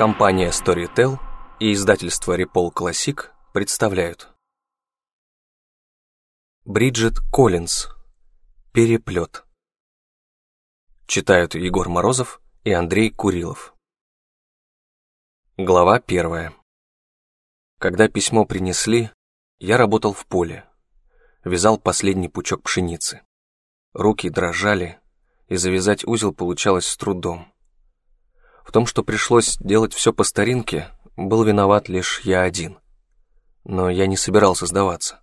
Компания Storytel и издательство Repol Classic представляют. Бриджит Коллинз. Переплет. Читают Егор Морозов и Андрей Курилов. Глава первая. Когда письмо принесли, я работал в поле, вязал последний пучок пшеницы. Руки дрожали, и завязать узел получалось с трудом. В том, что пришлось делать все по старинке, был виноват лишь я один. Но я не собирался сдаваться.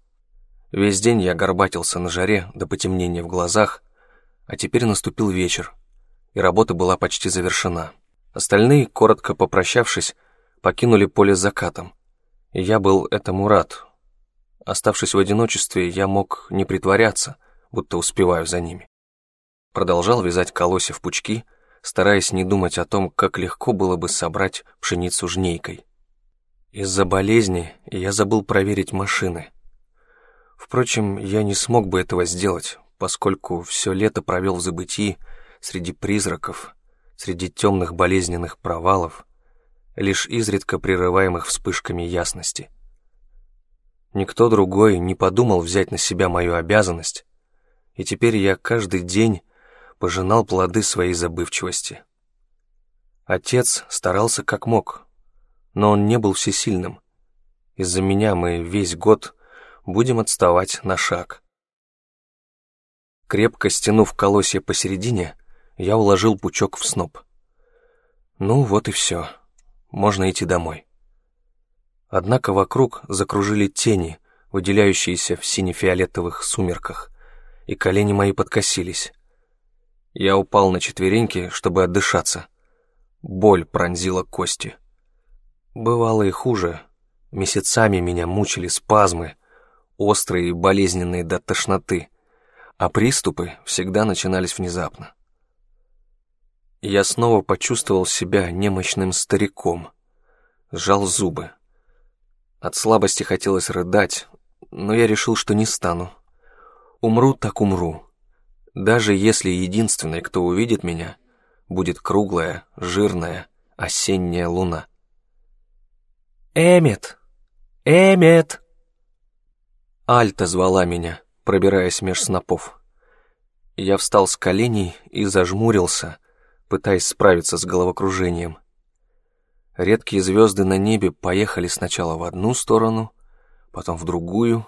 Весь день я горбатился на жаре до потемнения в глазах, а теперь наступил вечер, и работа была почти завершена. Остальные, коротко попрощавшись, покинули поле с закатом, и я был этому рад. Оставшись в одиночестве, я мог не притворяться, будто успеваю за ними. Продолжал вязать колосья в пучки — стараясь не думать о том, как легко было бы собрать пшеницу жнейкой. Из-за болезни я забыл проверить машины. Впрочем, я не смог бы этого сделать, поскольку все лето провел в забытии среди призраков, среди темных болезненных провалов, лишь изредка прерываемых вспышками ясности. Никто другой не подумал взять на себя мою обязанность, и теперь я каждый день пожинал плоды своей забывчивости. Отец старался как мог, но он не был всесильным. Из-за меня мы весь год будем отставать на шаг. Крепко стянув колосья посередине, я уложил пучок в сноп. Ну вот и все, можно идти домой. Однако вокруг закружили тени, выделяющиеся в сине-фиолетовых сумерках, и колени мои подкосились. Я упал на четвереньки, чтобы отдышаться. Боль пронзила кости. Бывало и хуже. Месяцами меня мучили спазмы, острые и болезненные до тошноты, а приступы всегда начинались внезапно. Я снова почувствовал себя немощным стариком, сжал зубы. От слабости хотелось рыдать, но я решил, что не стану. Умру так умру даже если единственной, кто увидит меня, будет круглая, жирная, осенняя луна. «Эмет! Эмет!» Альта звала меня, пробираясь меж снопов. Я встал с коленей и зажмурился, пытаясь справиться с головокружением. Редкие звезды на небе поехали сначала в одну сторону, потом в другую,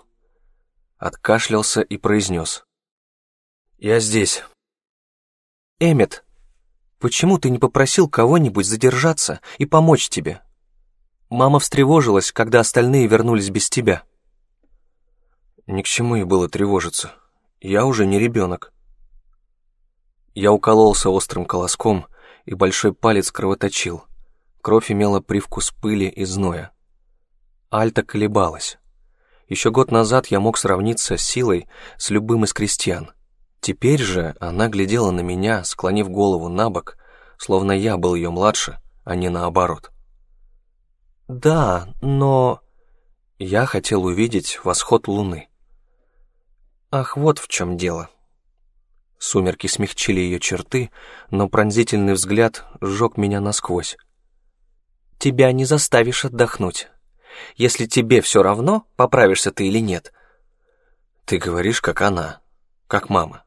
откашлялся и произнес. «Я здесь». «Эммет, почему ты не попросил кого-нибудь задержаться и помочь тебе? Мама встревожилась, когда остальные вернулись без тебя». Ни к чему ей было тревожиться. Я уже не ребенок. Я укололся острым колоском, и большой палец кровоточил. Кровь имела привкус пыли и зноя. Альта колебалась. Еще год назад я мог сравниться с силой с любым из крестьян. Теперь же она глядела на меня, склонив голову на бок, словно я был ее младше, а не наоборот. «Да, но...» Я хотел увидеть восход луны. Ах, вот в чем дело. Сумерки смягчили ее черты, но пронзительный взгляд сжег меня насквозь. «Тебя не заставишь отдохнуть. Если тебе все равно, поправишься ты или нет». «Ты говоришь, как она, как мама».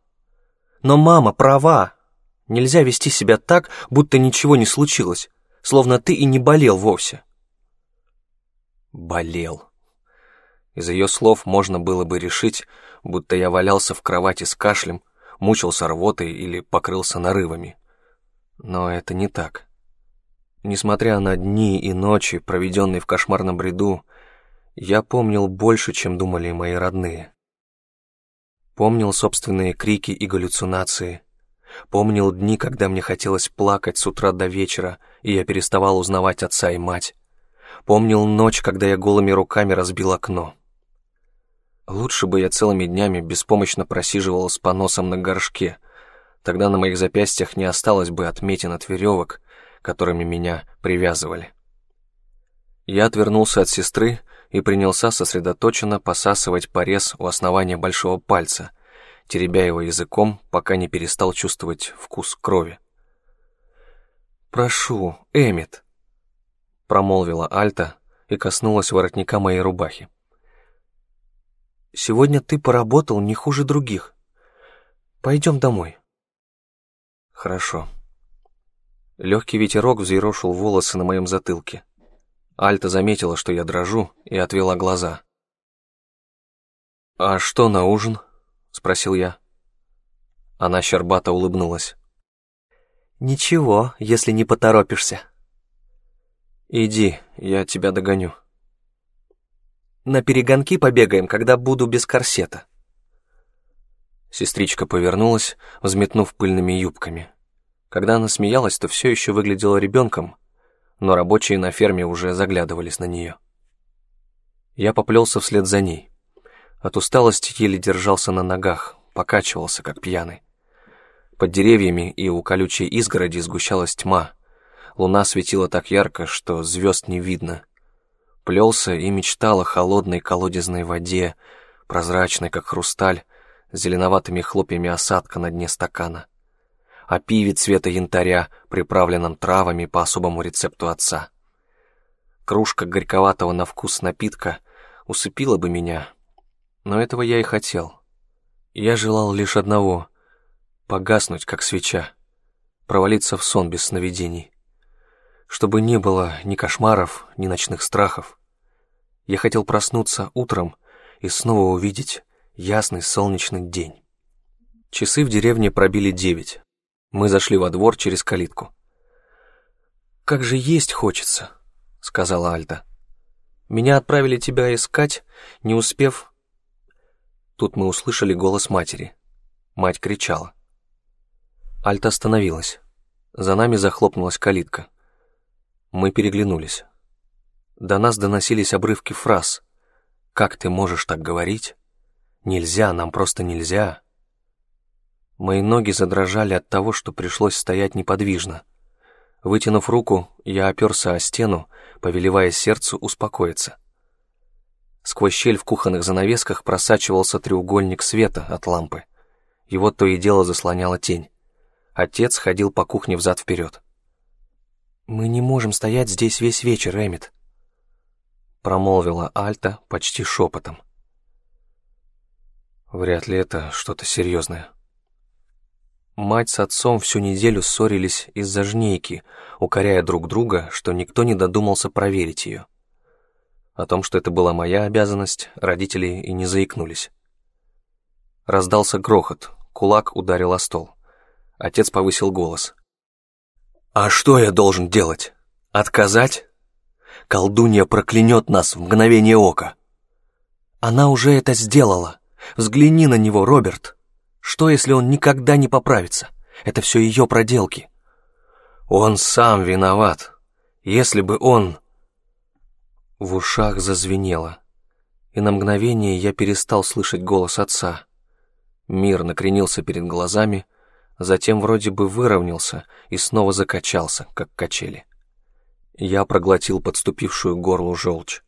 Но мама права. Нельзя вести себя так, будто ничего не случилось, словно ты и не болел вовсе. Болел. Из ее слов можно было бы решить, будто я валялся в кровати с кашлем, мучился рвотой или покрылся нарывами. Но это не так. Несмотря на дни и ночи, проведенные в кошмарном бреду, я помнил больше, чем думали мои родные. Помнил собственные крики и галлюцинации. Помнил дни, когда мне хотелось плакать с утра до вечера, и я переставал узнавать отца и мать. Помнил ночь, когда я голыми руками разбил окно. Лучше бы я целыми днями беспомощно просиживал с поносом на горшке. Тогда на моих запястьях не осталось бы отметин от веревок, которыми меня привязывали. Я отвернулся от сестры и принялся сосредоточенно посасывать порез у основания большого пальца, теребя его языком, пока не перестал чувствовать вкус крови. «Прошу, Эмит». промолвила Альта и коснулась воротника моей рубахи. «Сегодня ты поработал не хуже других. Пойдем домой». «Хорошо». Легкий ветерок взъерошил волосы на моем затылке. Альта заметила, что я дрожу, и отвела глаза. «А что на ужин?» — спросил я. Она щербато улыбнулась. «Ничего, если не поторопишься». «Иди, я тебя догоню». «На перегонки побегаем, когда буду без корсета». Сестричка повернулась, взметнув пыльными юбками. Когда она смеялась, то все еще выглядела ребенком, но рабочие на ферме уже заглядывались на нее. Я поплелся вслед за ней. От усталости еле держался на ногах, покачивался, как пьяный. Под деревьями и у колючей изгороди сгущалась тьма. Луна светила так ярко, что звезд не видно. Плелся и мечтал о холодной колодезной воде, прозрачной, как хрусталь, с зеленоватыми хлопьями осадка на дне стакана. О пиве цвета янтаря, приправленном травами по особому рецепту отца. Кружка горьковатого на вкус напитка усыпила бы меня, но этого я и хотел. Я желал лишь одного — погаснуть, как свеча, провалиться в сон без сновидений. Чтобы не было ни кошмаров, ни ночных страхов. Я хотел проснуться утром и снова увидеть ясный солнечный день. Часы в деревне пробили девять. Мы зашли во двор через калитку. «Как же есть хочется», — сказала Альта. «Меня отправили тебя искать, не успев Тут мы услышали голос матери. Мать кричала. Альта остановилась. За нами захлопнулась калитка. Мы переглянулись. До нас доносились обрывки фраз. «Как ты можешь так говорить?» «Нельзя, нам просто нельзя». Мои ноги задрожали от того, что пришлось стоять неподвижно. Вытянув руку, я оперся о стену, повелевая сердцу успокоиться. Сквозь щель в кухонных занавесках просачивался треугольник света от лампы. Его то и дело заслоняла тень. Отец ходил по кухне взад-вперед. «Мы не можем стоять здесь весь вечер, Эмит», промолвила Альта почти шепотом. Вряд ли это что-то серьезное. Мать с отцом всю неделю ссорились из-за жнейки, укоряя друг друга, что никто не додумался проверить ее. О том, что это была моя обязанность, родители и не заикнулись. Раздался грохот, кулак ударил о стол. Отец повысил голос. «А что я должен делать? Отказать? Колдунья проклянет нас в мгновение ока!» «Она уже это сделала. Взгляни на него, Роберт. Что, если он никогда не поправится? Это все ее проделки». «Он сам виноват. Если бы он...» В ушах зазвенело, и на мгновение я перестал слышать голос отца. Мир накренился перед глазами, затем вроде бы выровнялся и снова закачался, как качели. Я проглотил подступившую горлу желчь.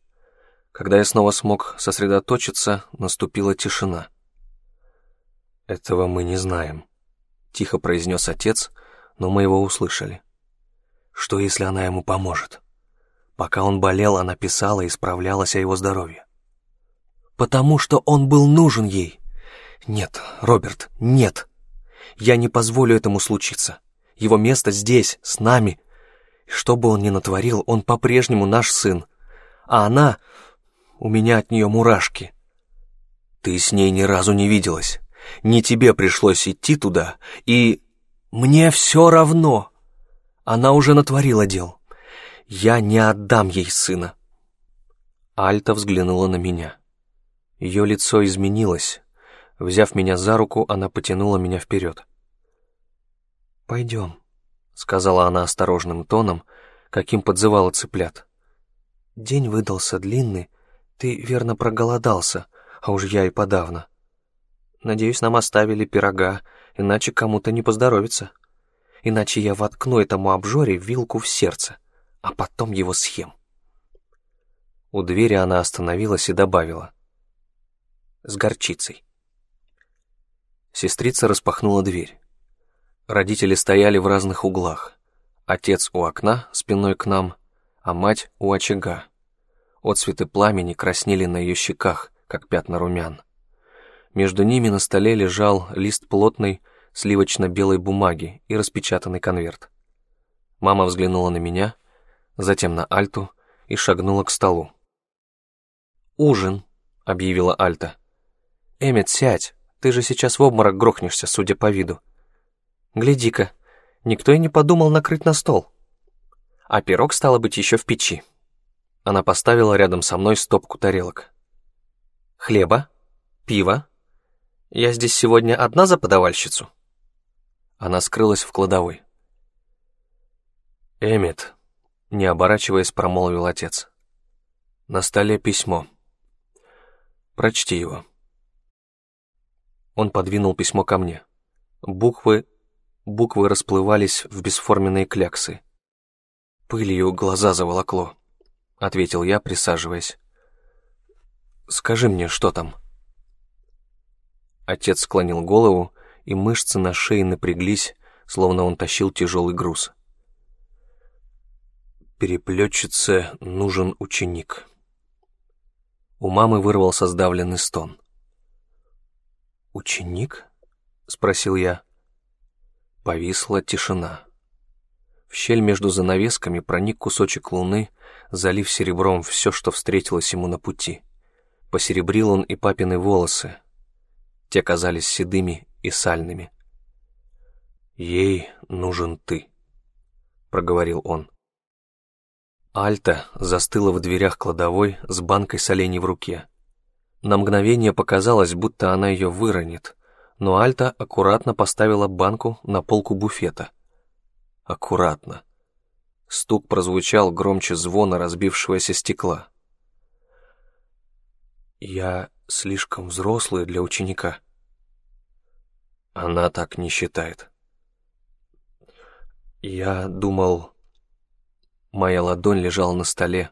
Когда я снова смог сосредоточиться, наступила тишина. «Этого мы не знаем», — тихо произнес отец, но мы его услышали. «Что, если она ему поможет?» Пока он болел, она писала и справлялась о его здоровье. «Потому что он был нужен ей!» «Нет, Роберт, нет! Я не позволю этому случиться. Его место здесь, с нами. И что бы он ни натворил, он по-прежнему наш сын. А она... У меня от нее мурашки. Ты с ней ни разу не виделась. Не тебе пришлось идти туда, и... Мне все равно. Она уже натворила дел. Я не отдам ей сына. Альта взглянула на меня. Ее лицо изменилось. Взяв меня за руку, она потянула меня вперед. «Пойдем», — сказала она осторожным тоном, каким подзывала цыплят. «День выдался длинный, ты верно проголодался, а уж я и подавно. Надеюсь, нам оставили пирога, иначе кому-то не поздоровится. Иначе я воткну этому обжоре вилку в сердце а потом его схем. У двери она остановилась и добавила. С горчицей. Сестрица распахнула дверь. Родители стояли в разных углах. Отец у окна, спиной к нам, а мать у очага. Отцветы пламени краснели на ее щеках, как пятна румян. Между ними на столе лежал лист плотной, сливочно-белой бумаги и распечатанный конверт. Мама взглянула на меня, затем на Альту и шагнула к столу. «Ужин», — объявила Альта. «Эммет, сядь, ты же сейчас в обморок грохнешься, судя по виду. Гляди-ка, никто и не подумал накрыть на стол. А пирог, стало быть, еще в печи». Она поставила рядом со мной стопку тарелок. «Хлеба? Пиво? Я здесь сегодня одна за подавальщицу?» Она скрылась в кладовой. «Эммет», — не оборачиваясь, промолвил отец. «На столе письмо. Прочти его». Он подвинул письмо ко мне. Буквы... Буквы расплывались в бесформенные кляксы. Пылью глаза заволокло, — ответил я, присаживаясь. «Скажи мне, что там?» Отец склонил голову, и мышцы на шее напряглись, словно он тащил тяжелый груз. Переплетчице нужен ученик. У мамы вырвался сдавленный стон. «Ученик?» — спросил я. Повисла тишина. В щель между занавесками проник кусочек луны, залив серебром все, что встретилось ему на пути. Посеребрил он и папины волосы. Те казались седыми и сальными. «Ей нужен ты», — проговорил он. Альта застыла в дверях кладовой с банкой солений в руке. На мгновение показалось, будто она ее выронит, но Альта аккуратно поставила банку на полку буфета. Аккуратно. Стук прозвучал громче звона разбившегося стекла. «Я слишком взрослый для ученика». Она так не считает. Я думал... Моя ладонь лежала на столе.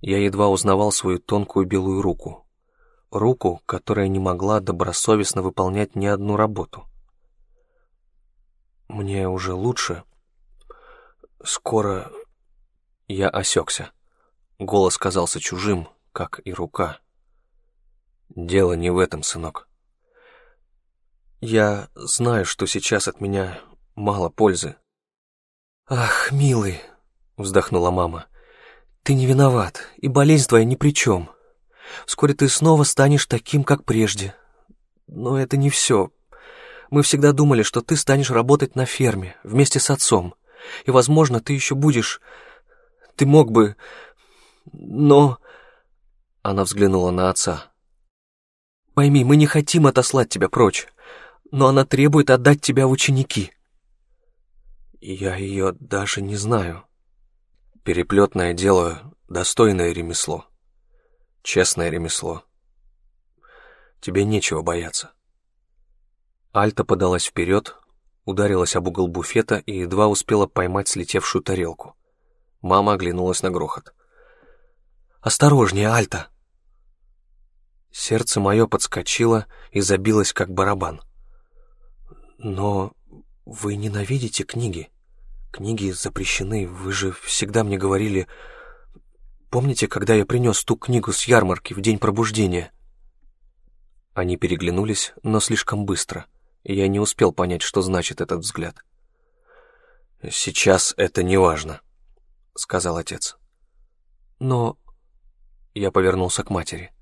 Я едва узнавал свою тонкую белую руку. Руку, которая не могла добросовестно выполнять ни одну работу. Мне уже лучше. Скоро... Я осекся. Голос казался чужим, как и рука. Дело не в этом, сынок. Я знаю, что сейчас от меня мало пользы. Ах, милый, вздохнула мама. «Ты не виноват, и болезнь твоя ни при чем. Вскоре ты снова станешь таким, как прежде. Но это не все. Мы всегда думали, что ты станешь работать на ферме вместе с отцом. И, возможно, ты еще будешь... Ты мог бы... Но...» Она взглянула на отца. «Пойми, мы не хотим отослать тебя прочь, но она требует отдать тебя в ученики». «Я ее даже не знаю», Переплетное дело — достойное ремесло. Честное ремесло. Тебе нечего бояться. Альта подалась вперед, ударилась об угол буфета и едва успела поймать слетевшую тарелку. Мама оглянулась на грохот. «Осторожнее, Альта!» Сердце мое подскочило и забилось, как барабан. «Но вы ненавидите книги?» Книги запрещены, вы же всегда мне говорили... Помните, когда я принес ту книгу с ярмарки в день пробуждения?» Они переглянулись, но слишком быстро, я не успел понять, что значит этот взгляд. «Сейчас это не важно», — сказал отец. «Но...» Я повернулся к матери.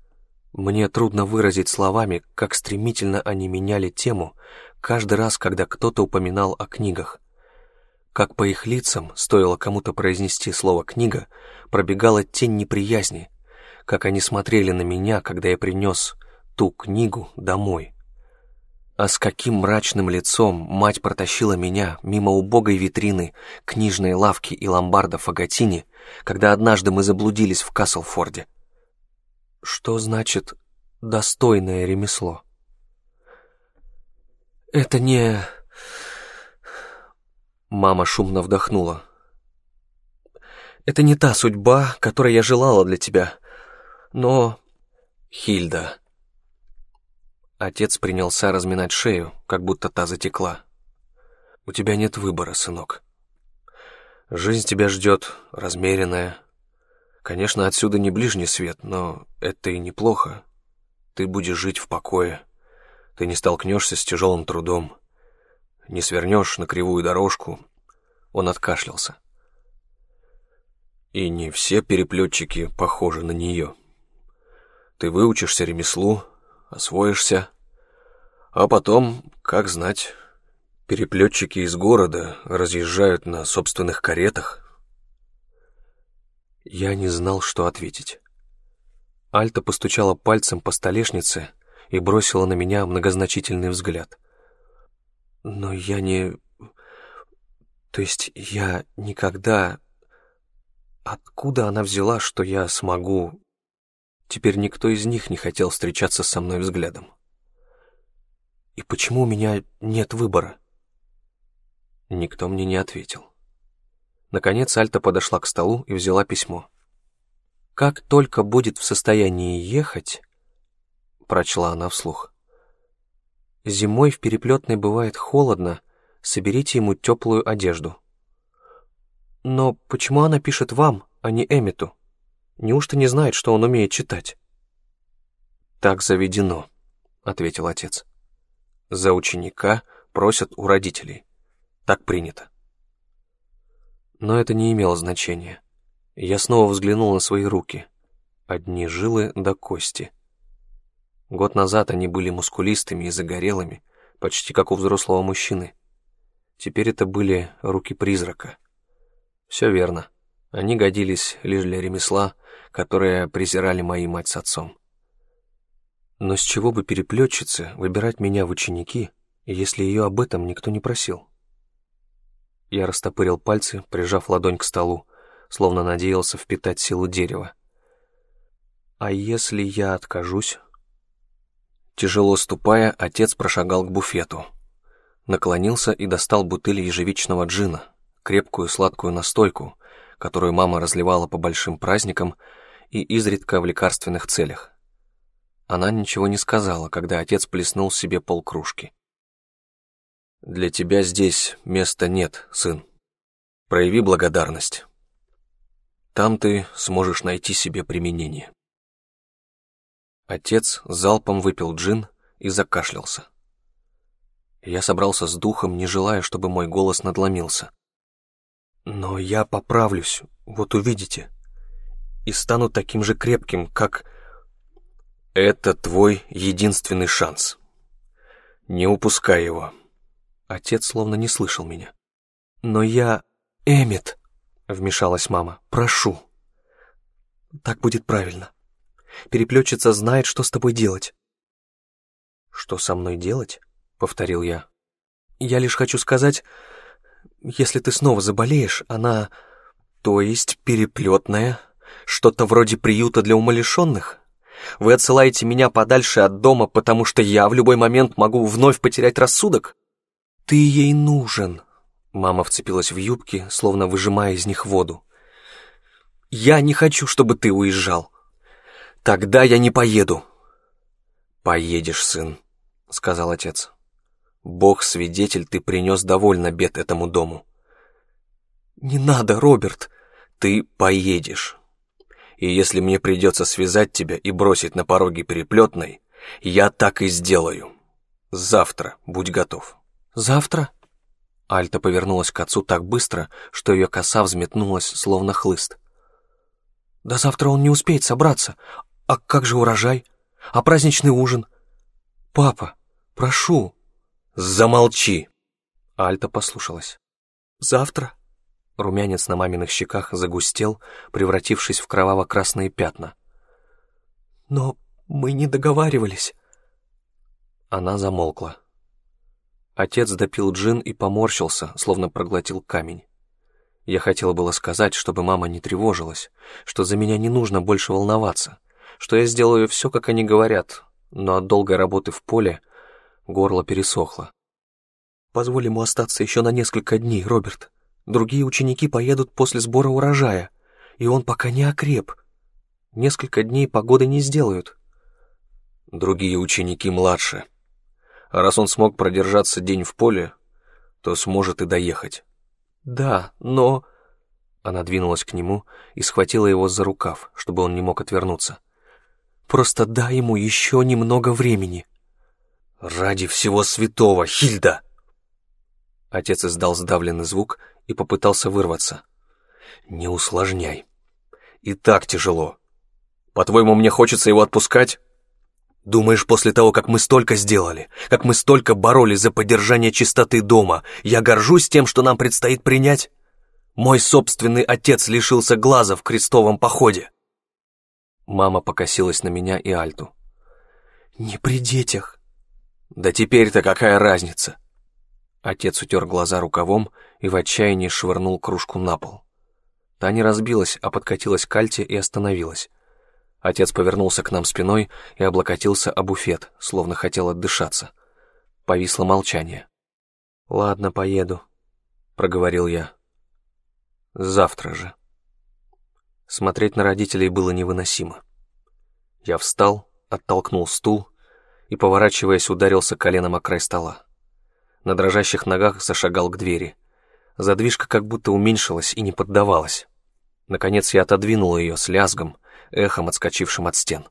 Мне трудно выразить словами, как стремительно они меняли тему каждый раз, когда кто-то упоминал о книгах как по их лицам, стоило кому-то произнести слово «книга», пробегала тень неприязни, как они смотрели на меня, когда я принес ту книгу домой. А с каким мрачным лицом мать протащила меня мимо убогой витрины книжной лавки и ломбарда в Агатине, когда однажды мы заблудились в Каслфорде. Что значит «достойное ремесло»? Это не... Мама шумно вдохнула. «Это не та судьба, которой я желала для тебя. Но...» «Хильда...» Отец принялся разминать шею, как будто та затекла. «У тебя нет выбора, сынок. Жизнь тебя ждет размеренная, Конечно, отсюда не ближний свет, но это и неплохо. Ты будешь жить в покое. Ты не столкнешься с тяжелым трудом. Не свернешь на кривую дорожку. Он откашлялся. И не все переплетчики похожи на нее. Ты выучишься ремеслу, освоишься, а потом, как знать, переплетчики из города разъезжают на собственных каретах. Я не знал, что ответить. Альта постучала пальцем по столешнице и бросила на меня многозначительный взгляд. Но я не... То есть я никогда... Откуда она взяла, что я смогу... Теперь никто из них не хотел встречаться со мной взглядом. И почему у меня нет выбора? Никто мне не ответил. Наконец Альта подошла к столу и взяла письмо. «Как только будет в состоянии ехать», — прочла она вслух, «зимой в переплетной бывает холодно, соберите ему теплую одежду». «Но почему она пишет вам, а не Эмиту? Неужто не знает, что он умеет читать?» «Так заведено», — ответил отец. «За ученика просят у родителей. Так принято». Но это не имело значения. Я снова взглянул на свои руки. Одни жилы до кости. Год назад они были мускулистыми и загорелыми, почти как у взрослого мужчины. Теперь это были руки призрака. Все верно. Они годились лишь для ремесла, которое презирали мои мать с отцом. Но с чего бы переплетчице выбирать меня в ученики, если ее об этом никто не просил? Я растопырил пальцы, прижав ладонь к столу, словно надеялся впитать силу дерева. «А если я откажусь?» Тяжело ступая, отец прошагал к буфету. Наклонился и достал бутыль ежевичного джина, крепкую сладкую настойку, которую мама разливала по большим праздникам и изредка в лекарственных целях. Она ничего не сказала, когда отец плеснул себе полкружки. Для тебя здесь места нет, сын. Прояви благодарность. Там ты сможешь найти себе применение. Отец залпом выпил джин и закашлялся. Я собрался с духом, не желая, чтобы мой голос надломился. Но я поправлюсь, вот увидите, и стану таким же крепким, как... Это твой единственный шанс. Не упускай его. Отец словно не слышал меня. «Но я... Эмит!» — вмешалась мама. «Прошу!» «Так будет правильно. Переплетчица знает, что с тобой делать». «Что со мной делать?» — повторил я. «Я лишь хочу сказать, если ты снова заболеешь, она... То есть переплетная? Что-то вроде приюта для умалишенных? Вы отсылаете меня подальше от дома, потому что я в любой момент могу вновь потерять рассудок?» «Ты ей нужен!» Мама вцепилась в юбки, словно выжимая из них воду. «Я не хочу, чтобы ты уезжал. Тогда я не поеду». «Поедешь, сын», — сказал отец. «Бог свидетель, ты принес довольно бед этому дому». «Не надо, Роберт!» «Ты поедешь. И если мне придется связать тебя и бросить на пороге переплетной, я так и сделаю. Завтра будь готов». «Завтра?» Альта повернулась к отцу так быстро, что ее коса взметнулась, словно хлыст. «Да завтра он не успеет собраться. А как же урожай? А праздничный ужин? Папа, прошу!» «Замолчи!» Альта послушалась. «Завтра?» Румянец на маминых щеках загустел, превратившись в кроваво-красные пятна. «Но мы не договаривались». Она замолкла. Отец допил джин и поморщился, словно проглотил камень. Я хотела было сказать, чтобы мама не тревожилась, что за меня не нужно больше волноваться, что я сделаю все, как они говорят, но от долгой работы в поле горло пересохло. «Позволь ему остаться еще на несколько дней, Роберт. Другие ученики поедут после сбора урожая, и он пока не окреп. Несколько дней погоды не сделают». «Другие ученики младше», а раз он смог продержаться день в поле, то сможет и доехать. Да, но... Она двинулась к нему и схватила его за рукав, чтобы он не мог отвернуться. «Просто дай ему еще немного времени». «Ради всего святого, Хильда!» Отец издал сдавленный звук и попытался вырваться. «Не усложняй. И так тяжело. По-твоему, мне хочется его отпускать?» Думаешь, после того, как мы столько сделали, как мы столько боролись за поддержание чистоты дома, я горжусь тем, что нам предстоит принять? Мой собственный отец лишился глаза в крестовом походе. Мама покосилась на меня и Альту. Не при детях. Да теперь-то какая разница? Отец утер глаза рукавом и в отчаянии швырнул кружку на пол. Та не разбилась, а подкатилась к Альте и остановилась. Отец повернулся к нам спиной и облокотился о буфет, словно хотел отдышаться. Повисло молчание. «Ладно, поеду», — проговорил я. «Завтра же». Смотреть на родителей было невыносимо. Я встал, оттолкнул стул и, поворачиваясь, ударился коленом о край стола. На дрожащих ногах зашагал к двери. Задвижка как будто уменьшилась и не поддавалась. Наконец я отодвинул ее с лязгом, эхом отскочившим от стен.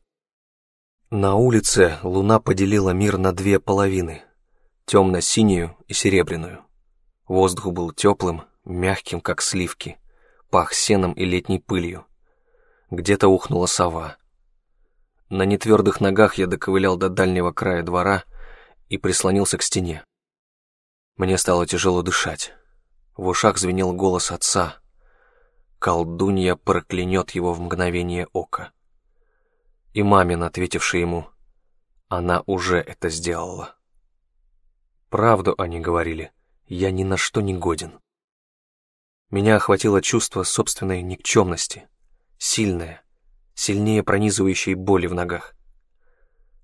На улице луна поделила мир на две половины — темно-синюю и серебряную. Воздух был теплым, мягким, как сливки, пах сеном и летней пылью. Где-то ухнула сова. На нетвердых ногах я доковылял до дальнего края двора и прислонился к стене. Мне стало тяжело дышать. В ушах звенел голос отца, колдунья проклянет его в мгновение ока. И мамин, ответивший ему, она уже это сделала. Правду они говорили, я ни на что не годен. Меня охватило чувство собственной никчемности, сильное, сильнее пронизывающей боли в ногах.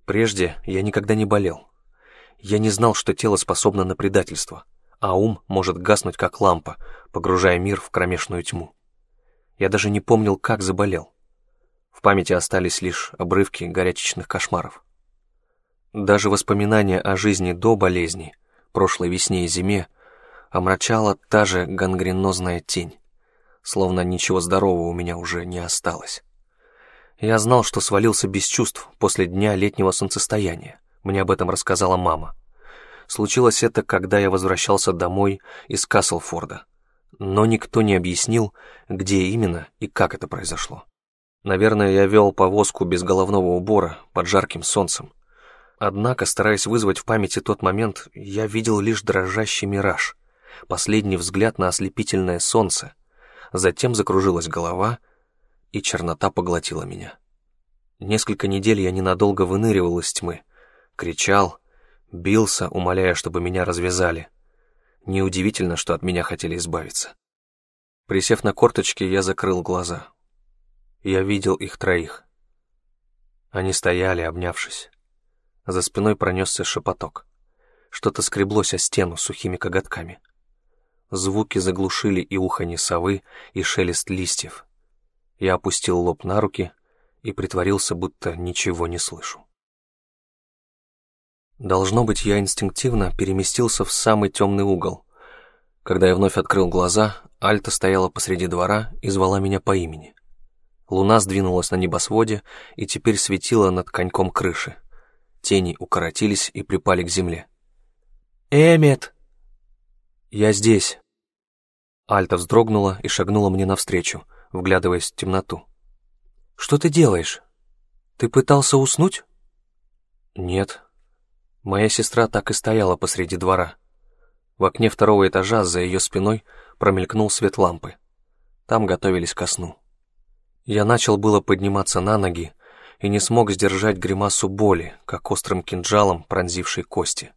Прежде я никогда не болел. Я не знал, что тело способно на предательство, а ум может гаснуть, как лампа, погружая мир в кромешную тьму. Я даже не помнил, как заболел. В памяти остались лишь обрывки горячечных кошмаров. Даже воспоминания о жизни до болезни, прошлой весне и зиме, омрачала та же гангренозная тень, словно ничего здорового у меня уже не осталось. Я знал, что свалился без чувств после дня летнего солнцестояния. Мне об этом рассказала мама. Случилось это, когда я возвращался домой из Каслфорда но никто не объяснил, где именно и как это произошло. Наверное, я вел повозку без головного убора под жарким солнцем. Однако, стараясь вызвать в памяти тот момент, я видел лишь дрожащий мираж, последний взгляд на ослепительное солнце. Затем закружилась голова, и чернота поглотила меня. Несколько недель я ненадолго выныривал из тьмы, кричал, бился, умоляя, чтобы меня развязали — Неудивительно, что от меня хотели избавиться. Присев на корточки, я закрыл глаза. Я видел их троих. Они стояли, обнявшись. За спиной пронесся шепоток. Что-то скреблось о стену сухими коготками. Звуки заглушили и уханье совы, и шелест листьев. Я опустил лоб на руки и притворился, будто ничего не слышу. Должно быть, я инстинктивно переместился в самый темный угол. Когда я вновь открыл глаза, Альта стояла посреди двора и звала меня по имени. Луна сдвинулась на небосводе и теперь светила над коньком крыши. Тени укоротились и припали к земле. «Эммет!» «Я здесь!» Альта вздрогнула и шагнула мне навстречу, вглядываясь в темноту. «Что ты делаешь? Ты пытался уснуть?» «Нет», Моя сестра так и стояла посреди двора. В окне второго этажа за ее спиной промелькнул свет лампы. Там готовились ко сну. Я начал было подниматься на ноги и не смог сдержать гримасу боли, как острым кинжалом пронзившей кости.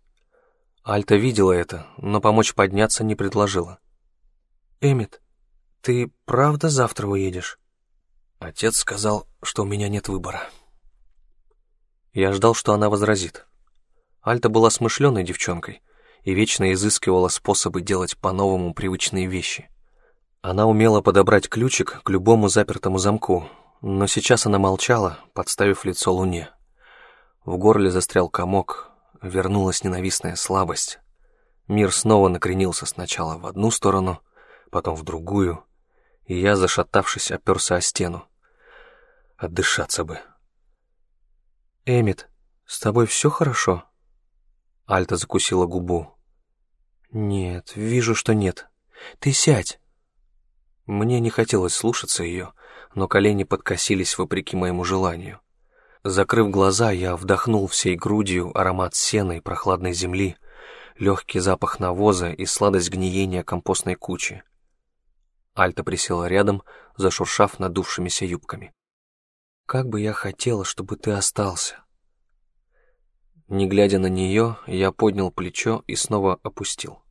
Альта видела это, но помочь подняться не предложила. «Эммит, ты правда завтра уедешь?» Отец сказал, что у меня нет выбора. Я ждал, что она возразит. Альта была смышленой девчонкой и вечно изыскивала способы делать по-новому привычные вещи. Она умела подобрать ключик к любому запертому замку, но сейчас она молчала, подставив лицо луне. В горле застрял комок, вернулась ненавистная слабость. Мир снова накренился сначала в одну сторону, потом в другую. и я, зашатавшись, оперся о стену. Отдышаться бы. «Эмит, с тобой все хорошо?» Альта закусила губу. «Нет, вижу, что нет. Ты сядь». Мне не хотелось слушаться ее, но колени подкосились вопреки моему желанию. Закрыв глаза, я вдохнул всей грудью аромат сена и прохладной земли, легкий запах навоза и сладость гниения компостной кучи. Альта присела рядом, зашуршав надувшимися юбками. «Как бы я хотела, чтобы ты остался!» Не глядя на нее, я поднял плечо и снова опустил.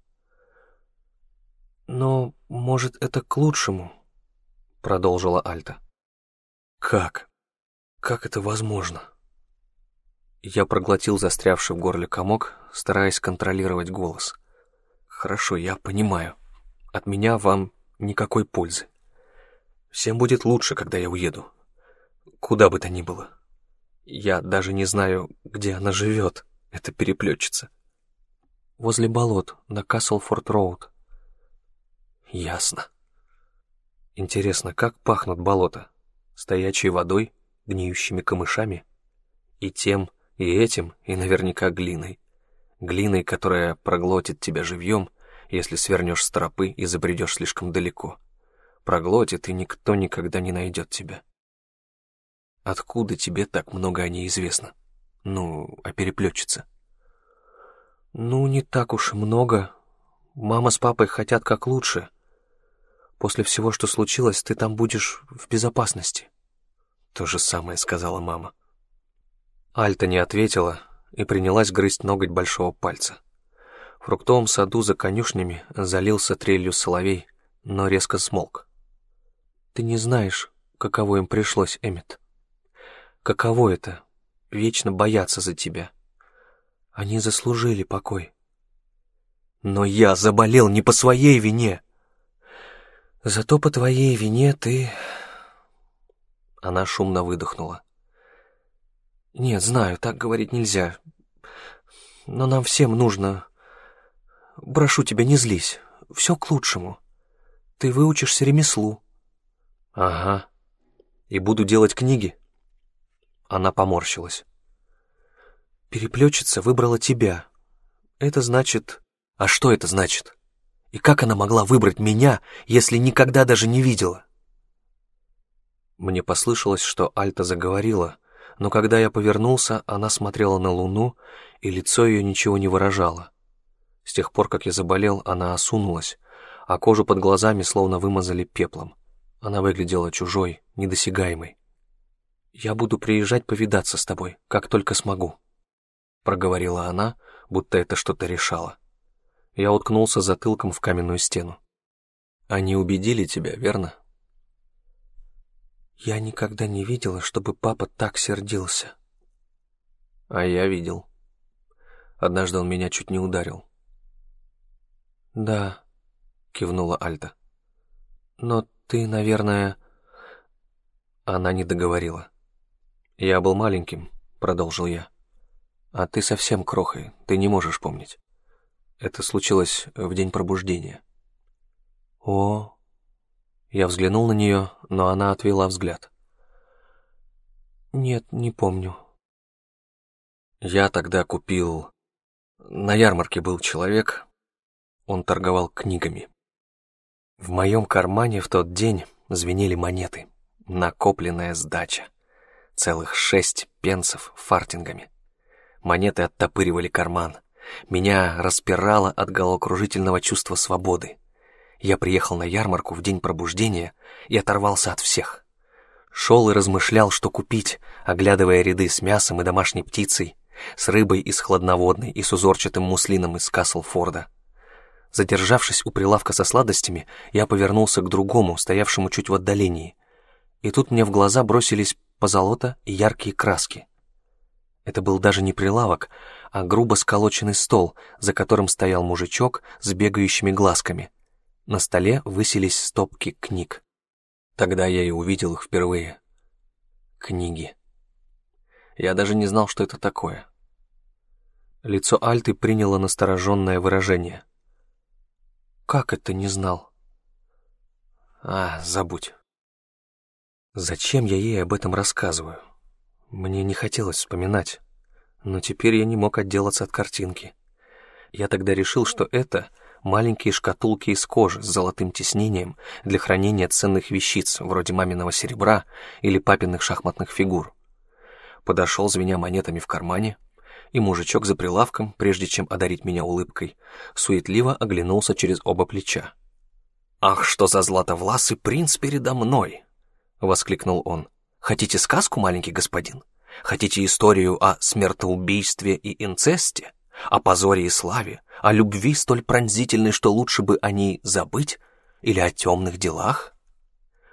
«Но, может, это к лучшему?» — продолжила Альта. «Как? Как это возможно?» Я проглотил застрявший в горле комок, стараясь контролировать голос. «Хорошо, я понимаю. От меня вам никакой пользы. Всем будет лучше, когда я уеду. Куда бы то ни было. Я даже не знаю, где она живет, эта переплетчица. Возле болот, на Каслфорд-Роуд. Ясно. Интересно, как пахнут болота? Стоячей водой, гниющими камышами? И тем, и этим, и наверняка глиной. Глиной, которая проглотит тебя живьем, если свернешь с тропы и забредешь слишком далеко. Проглотит, и никто никогда не найдет тебя. Откуда тебе так много о ней известно? Ну, о переплетчице. Ну, не так уж много. Мама с папой хотят как лучше. После всего, что случилось, ты там будешь в безопасности. То же самое сказала мама. Альта не ответила и принялась грызть ноготь большого пальца. В фруктовом саду за конюшнями залился трелью соловей, но резко смолк. «Ты не знаешь, каково им пришлось, Эммет. Каково это — вечно бояться за тебя. Они заслужили покой». «Но я заболел не по своей вине!» «Зато по твоей вине ты...» Она шумно выдохнула. «Нет, знаю, так говорить нельзя. Но нам всем нужно Прошу тебя, не злись. Все к лучшему. Ты выучишься ремеслу. Ага. И буду делать книги. Она поморщилась. Переплетчица выбрала тебя. Это значит... А что это значит? И как она могла выбрать меня, если никогда даже не видела? Мне послышалось, что Альта заговорила, но когда я повернулся, она смотрела на луну, и лицо ее ничего не выражало. С тех пор, как я заболел, она осунулась, а кожу под глазами словно вымазали пеплом. Она выглядела чужой, недосягаемой. «Я буду приезжать повидаться с тобой, как только смогу», — проговорила она, будто это что-то решало. Я уткнулся затылком в каменную стену. «Они убедили тебя, верно?» «Я никогда не видела, чтобы папа так сердился». «А я видел. Однажды он меня чуть не ударил. «Да», — кивнула Альта. «Но ты, наверное...» Она не договорила. «Я был маленьким», — продолжил я. «А ты совсем крохой, ты не можешь помнить. Это случилось в день пробуждения». «О...» Я взглянул на нее, но она отвела взгляд. «Нет, не помню». Я тогда купил... На ярмарке был человек, он торговал книгами. В моем кармане в тот день звенели монеты, накопленная сдача. Целых шесть пенсов фартингами. Монеты оттопыривали карман. Меня распирало от головокружительного чувства свободы. Я приехал на ярмарку в день пробуждения и оторвался от всех. Шел и размышлял, что купить, оглядывая ряды с мясом и домашней птицей, с рыбой из хладноводной и с узорчатым муслином из Каслфорда. Задержавшись у прилавка со сладостями, я повернулся к другому, стоявшему чуть в отдалении. И тут мне в глаза бросились позолота и яркие краски. Это был даже не прилавок, а грубо сколоченный стол, за которым стоял мужичок с бегающими глазками. На столе высились стопки книг. Тогда я и увидел их впервые. Книги. Я даже не знал, что это такое. Лицо Альты приняло настороженное выражение. Как это не знал? А, забудь. Зачем я ей об этом рассказываю? Мне не хотелось вспоминать, но теперь я не мог отделаться от картинки. Я тогда решил, что это маленькие шкатулки из кожи с золотым тиснением для хранения ценных вещиц, вроде маминого серебра или папиных шахматных фигур. Подошел, звеня монетами в кармане, и мужичок за прилавком, прежде чем одарить меня улыбкой, суетливо оглянулся через оба плеча. «Ах, что за златовласый принц передо мной!» — воскликнул он. «Хотите сказку, маленький господин? Хотите историю о смертоубийстве и инцесте? О позоре и славе? О любви столь пронзительной, что лучше бы о ней забыть? Или о темных делах?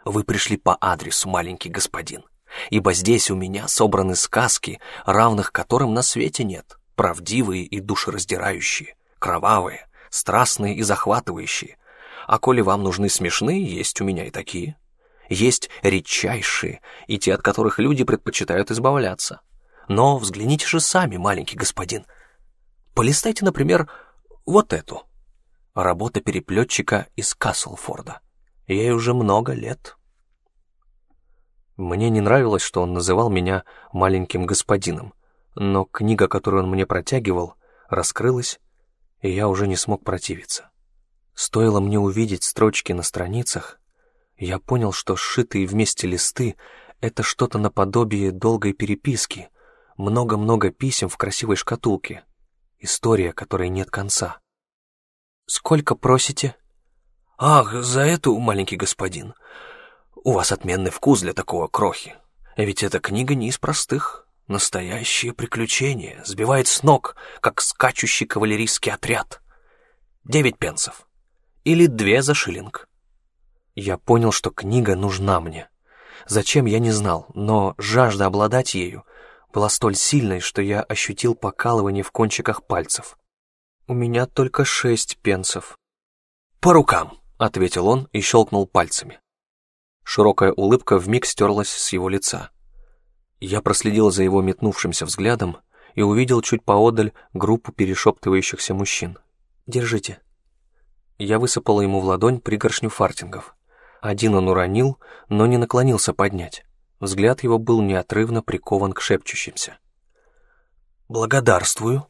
Вы пришли по адресу, маленький господин, ибо здесь у меня собраны сказки, равных которым на свете нет, правдивые и душераздирающие, кровавые, страстные и захватывающие. А коли вам нужны смешные, есть у меня и такие. Есть редчайшие, и те, от которых люди предпочитают избавляться. Но взгляните же сами, маленький господин. Полистайте, например, вот эту. Работа переплетчика из Каслфорда. Ей уже много лет. Мне не нравилось, что он называл меня маленьким господином, но книга, которую он мне протягивал, раскрылась, и я уже не смог противиться. Стоило мне увидеть строчки на страницах, я понял, что сшитые вместе листы — это что-то наподобие долгой переписки, много-много писем в красивой шкатулке, история, которой нет конца. «Сколько просите?» «Ах, за эту, маленький господин, у вас отменный вкус для такого крохи. Ведь эта книга не из простых. Настоящее приключение. Сбивает с ног, как скачущий кавалерийский отряд. Девять пенсов. Или две за шиллинг. Я понял, что книга нужна мне. Зачем, я не знал, но жажда обладать ею была столь сильной, что я ощутил покалывание в кончиках пальцев. «У меня только шесть пенсов». «По рукам», — ответил он и щелкнул пальцами. Широкая улыбка вмиг стерлась с его лица. Я проследил за его метнувшимся взглядом и увидел чуть поодаль группу перешептывающихся мужчин. «Держите». Я высыпала ему в ладонь пригоршню фартингов. Один он уронил, но не наклонился поднять. Взгляд его был неотрывно прикован к шепчущимся. «Благодарствую».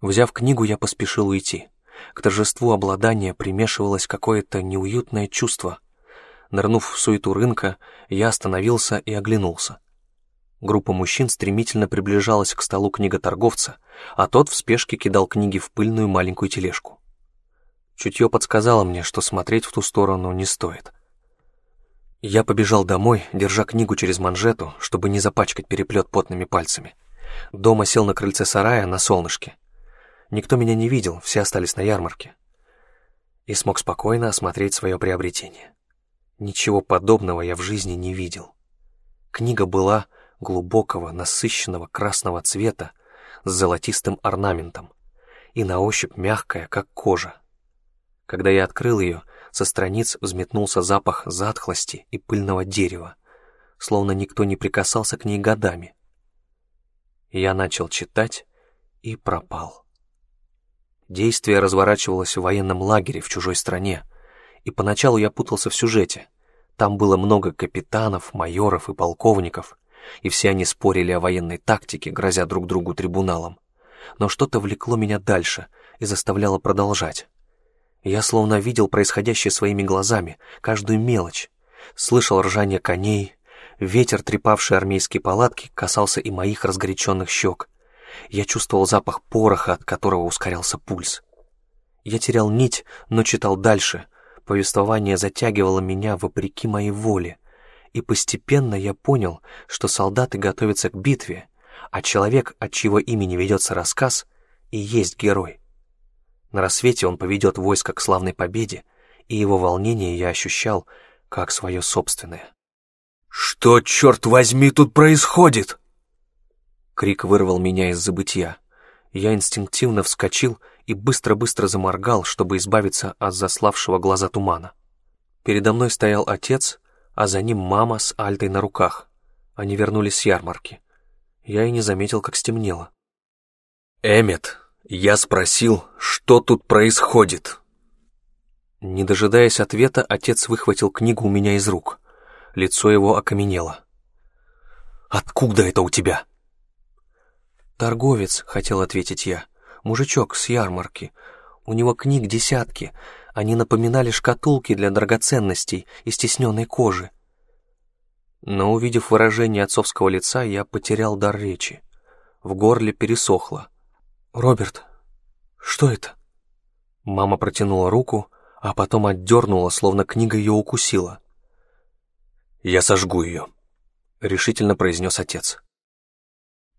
Взяв книгу, я поспешил уйти. К торжеству обладания примешивалось какое-то неуютное чувство — Нырнув в суету рынка, я остановился и оглянулся. Группа мужчин стремительно приближалась к столу книготорговца, а тот в спешке кидал книги в пыльную маленькую тележку. Чутье подсказало мне, что смотреть в ту сторону не стоит. Я побежал домой, держа книгу через манжету, чтобы не запачкать переплет потными пальцами. Дома сел на крыльце сарая на солнышке. Никто меня не видел, все остались на ярмарке. И смог спокойно осмотреть свое приобретение. Ничего подобного я в жизни не видел. Книга была глубокого, насыщенного красного цвета с золотистым орнаментом и на ощупь мягкая, как кожа. Когда я открыл ее, со страниц взметнулся запах затхлости и пыльного дерева, словно никто не прикасался к ней годами. Я начал читать и пропал. Действие разворачивалось в военном лагере в чужой стране, и поначалу я путался в сюжете. Там было много капитанов, майоров и полковников, и все они спорили о военной тактике, грозя друг другу трибуналом. Но что-то влекло меня дальше и заставляло продолжать. Я словно видел происходящее своими глазами, каждую мелочь. Слышал ржание коней, ветер, трепавший армейские палатки, касался и моих разгоряченных щек. Я чувствовал запах пороха, от которого ускорялся пульс. Я терял нить, но читал дальше, Повествование затягивало меня вопреки моей воле, и постепенно я понял, что солдаты готовятся к битве, а человек, от чьего имени ведется рассказ, и есть герой. На рассвете он поведет войско к славной победе, и его волнение я ощущал как свое собственное. «Что, черт возьми, тут происходит?» Крик вырвал меня из забытья. Я инстинктивно вскочил и быстро-быстро заморгал, чтобы избавиться от заславшего глаза тумана. Передо мной стоял отец, а за ним мама с Альтой на руках. Они вернулись с ярмарки. Я и не заметил, как стемнело. «Эммет, я спросил, что тут происходит?» Не дожидаясь ответа, отец выхватил книгу у меня из рук. Лицо его окаменело. «Откуда это у тебя?» «Торговец», — хотел ответить я. «Мужичок с ярмарки. У него книг десятки. Они напоминали шкатулки для драгоценностей из стесненной кожи. Но, увидев выражение отцовского лица, я потерял дар речи. В горле пересохло. «Роберт, что это?» Мама протянула руку, а потом отдернула, словно книга ее укусила. «Я сожгу ее», — решительно произнес отец.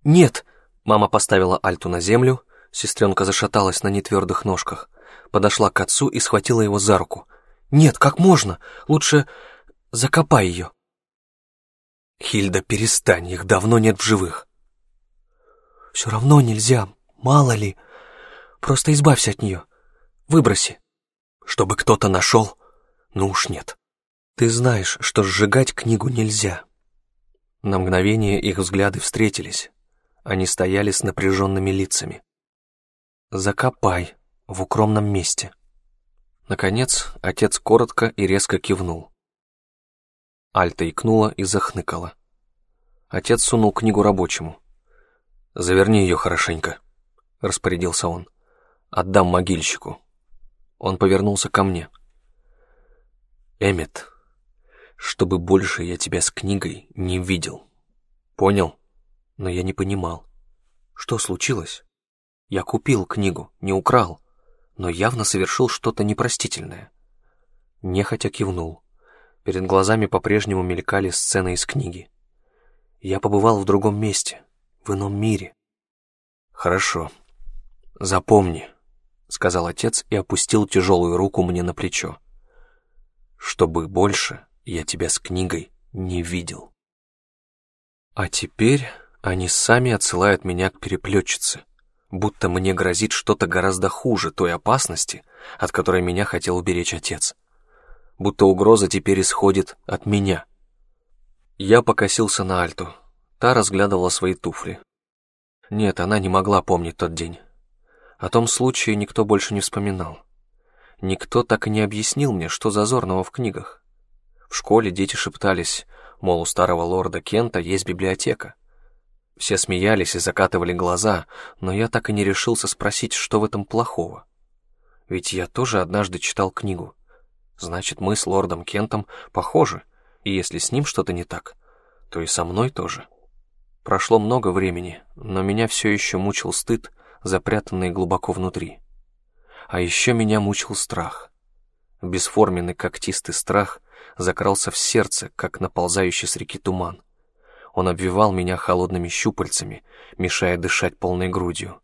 «Нет!» — мама поставила Альту на землю, сестренка зашаталась на нетвердых ножках, подошла к отцу и схватила его за руку. «Нет, как можно? Лучше закопай ее». «Хильда, перестань, их давно нет в живых». «Все равно нельзя, мало ли. Просто избавься от нее. Выброси». «Чтобы кто-то нашел? Ну уж нет». «Ты знаешь, что сжигать книгу нельзя». На мгновение их взгляды встретились. Они стояли с напряженными лицами. «Закопай в укромном месте». Наконец, отец коротко и резко кивнул. Альта икнула и захныкала. Отец сунул книгу рабочему. «Заверни ее хорошенько», — распорядился он. «Отдам могильщику». Он повернулся ко мне. «Эммет, чтобы больше я тебя с книгой не видел. Понял?» Но я не понимал. Что случилось? Я купил книгу, не украл, но явно совершил что-то непростительное. Нехотя кивнул. Перед глазами по-прежнему мелькали сцены из книги. Я побывал в другом месте, в ином мире. «Хорошо. Запомни», — сказал отец и опустил тяжелую руку мне на плечо. «Чтобы больше я тебя с книгой не видел». А теперь они сами отсылают меня к переплетчице, будто мне грозит что-то гораздо хуже той опасности, от которой меня хотел уберечь отец будто угроза теперь исходит от меня. Я покосился на Альту. Та разглядывала свои туфли. Нет, она не могла помнить тот день. О том случае никто больше не вспоминал. Никто так и не объяснил мне, что зазорного в книгах. В школе дети шептались, мол, у старого лорда Кента есть библиотека. Все смеялись и закатывали глаза, но я так и не решился спросить, что в этом плохого. Ведь я тоже однажды читал книгу. Значит, мы с лордом Кентом похожи, и если с ним что-то не так, то и со мной тоже. Прошло много времени, но меня все еще мучил стыд, запрятанный глубоко внутри. А еще меня мучил страх. Бесформенный когтистый страх закрался в сердце, как наползающий с реки туман. Он обвивал меня холодными щупальцами, мешая дышать полной грудью.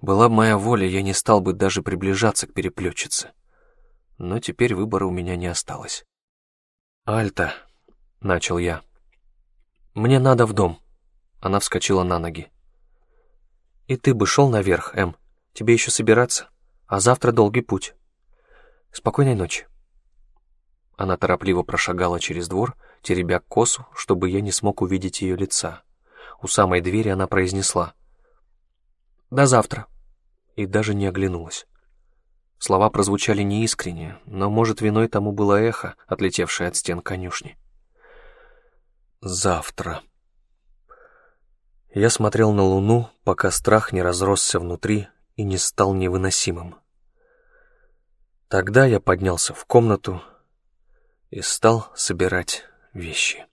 Была бы моя воля, я не стал бы даже приближаться к переплетчице но теперь выбора у меня не осталось. «Альта», — начал я. «Мне надо в дом». Она вскочила на ноги. «И ты бы шел наверх, Эм. Тебе еще собираться, а завтра долгий путь. Спокойной ночи». Она торопливо прошагала через двор, теребя косу, чтобы я не смог увидеть ее лица. У самой двери она произнесла «До завтра» и даже не оглянулась. Слова прозвучали неискренне, но, может, виной тому было эхо, отлетевшее от стен конюшни. «Завтра». Я смотрел на луну, пока страх не разросся внутри и не стал невыносимым. Тогда я поднялся в комнату и стал собирать вещи.